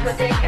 sera alla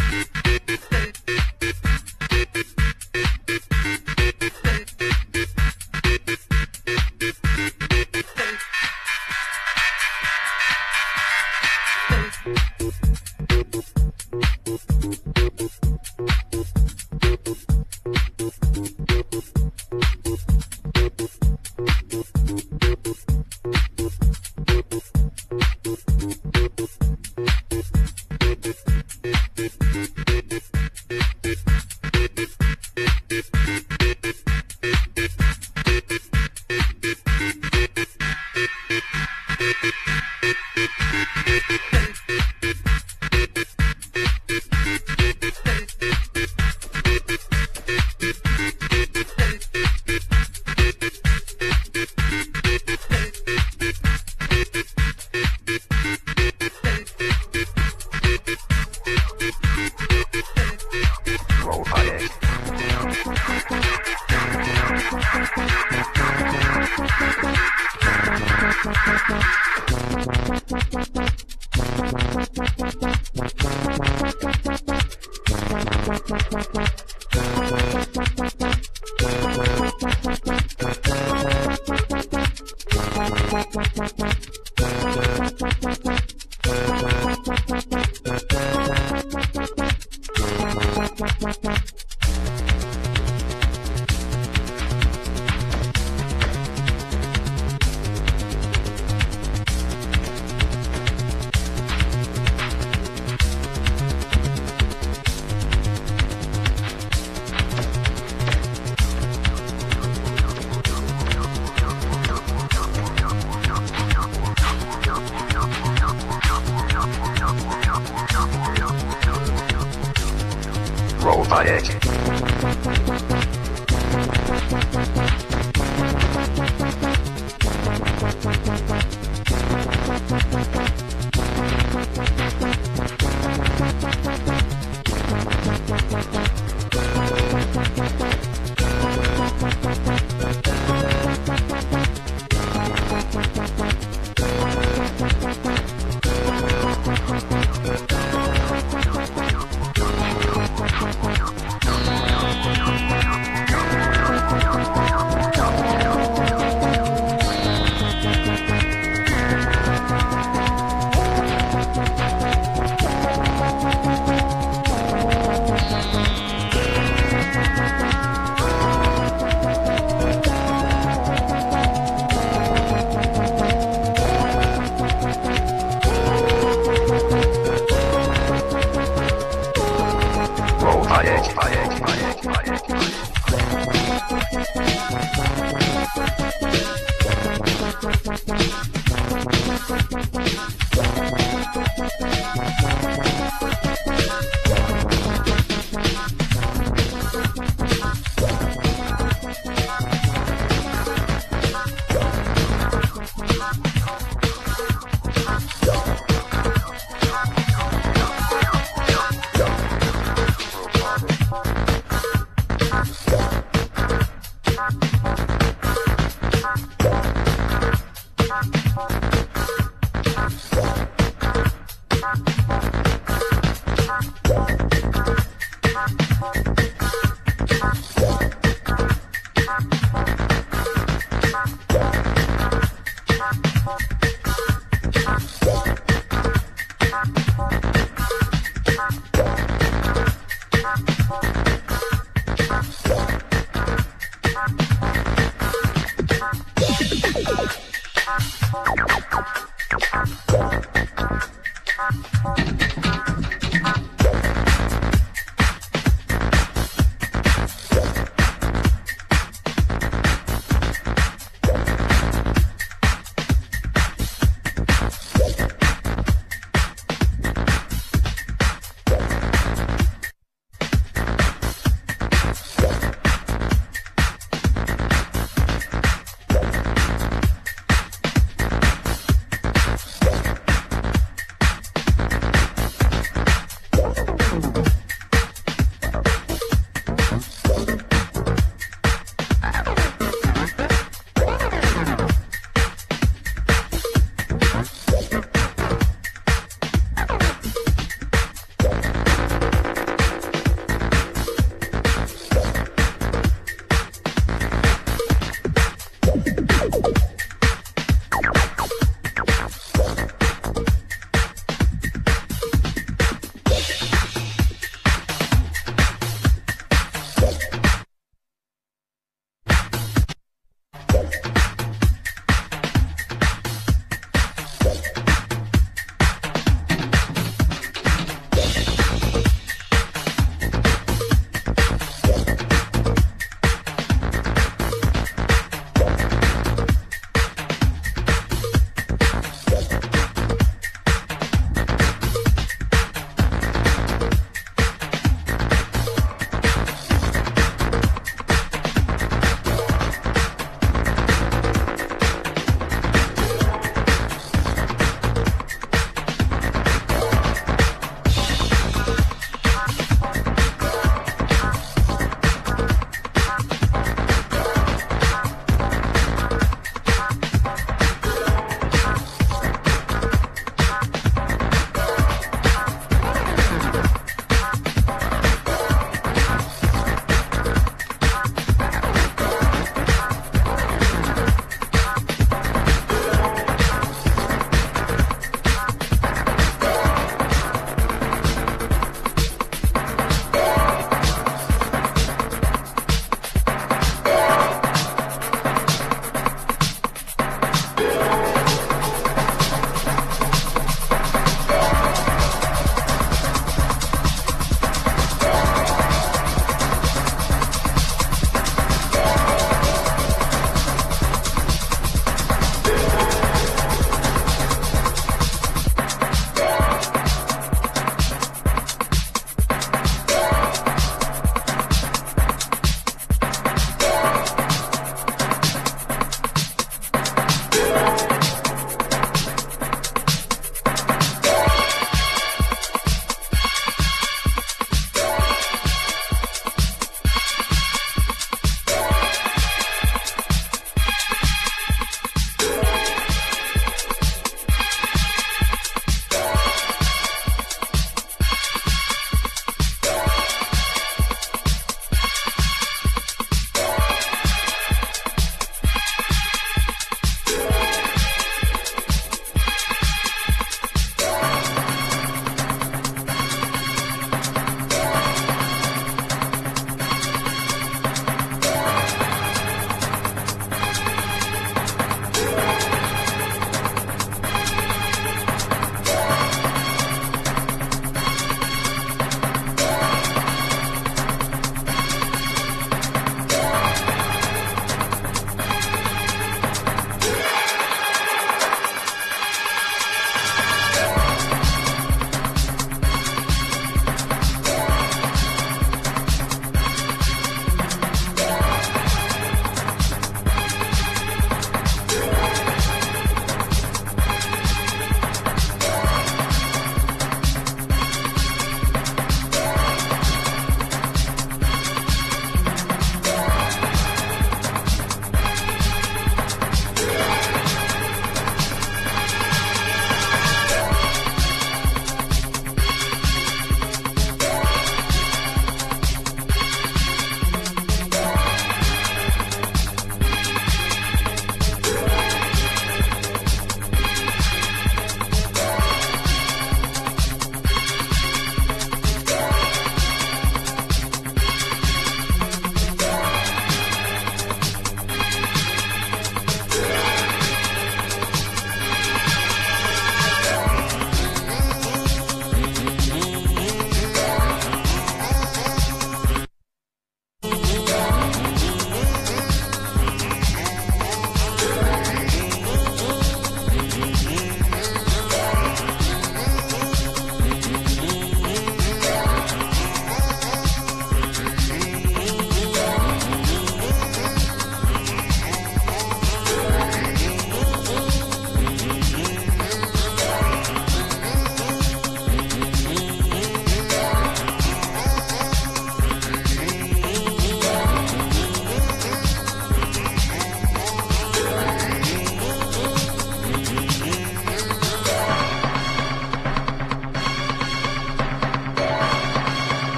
Thank you.